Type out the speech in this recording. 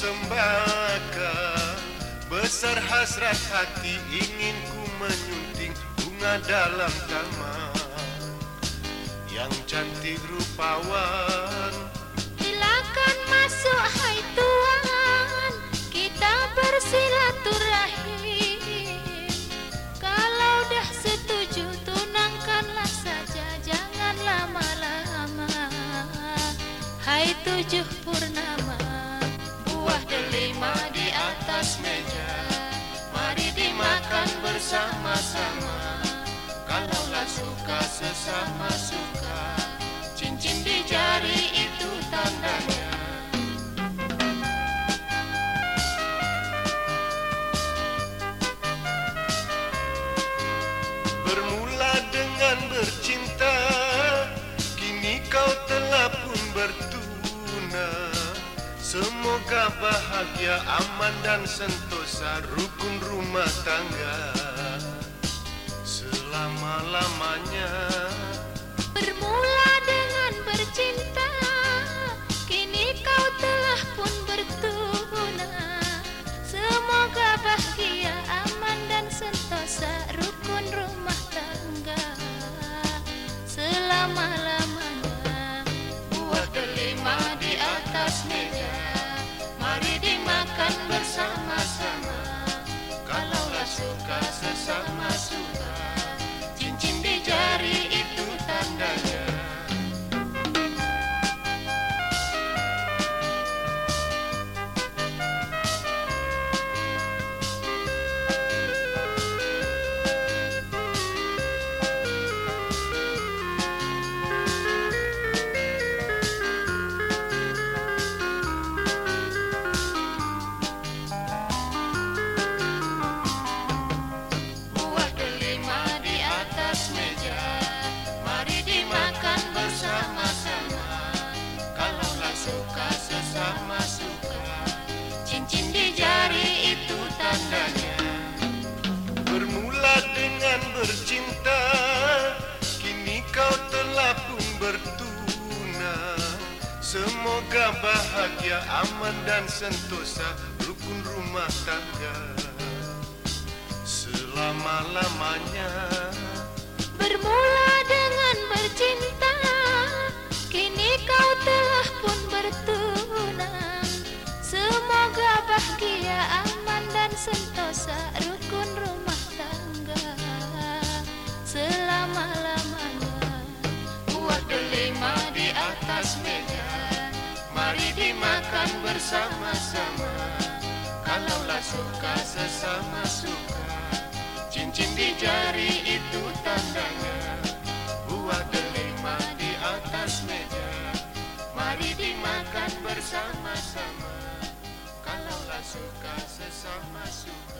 sembaka Besar hasrat hati ingin ku menyunting bunga dalam taman. Yang cantik rupawan. Silakan masuk hai tuan Kita bersilaturahim. Kalau dah setuju tunangkanlah saja. Jangan lama-lama. Hai tujuh purnama bersama-sama. Kalaulah suka sesama suka. Cincin di jari itu tandanya. Bermula dengan bercinta Kini kau telah pun bertuna. Semoga bahagia, aman dan sentosa Rukun rumah tangga Selama-lamanya Bermula dengan bercinta Semoga bahagia, aman dan sentosa Rukun rumah tangga. Selama-lamanya. Bermula dengan bercinta Kini kau telah pun bertunang. Semoga bahagia, aman dan sentosa Rukun Mari dimakan bersama-sama. Kalaulah suka sesama suka. Cincin di jari itu tandanya. Buah delima di atas meja. Mari dimakan bersama-sama. Kalaulah suka sesama suka.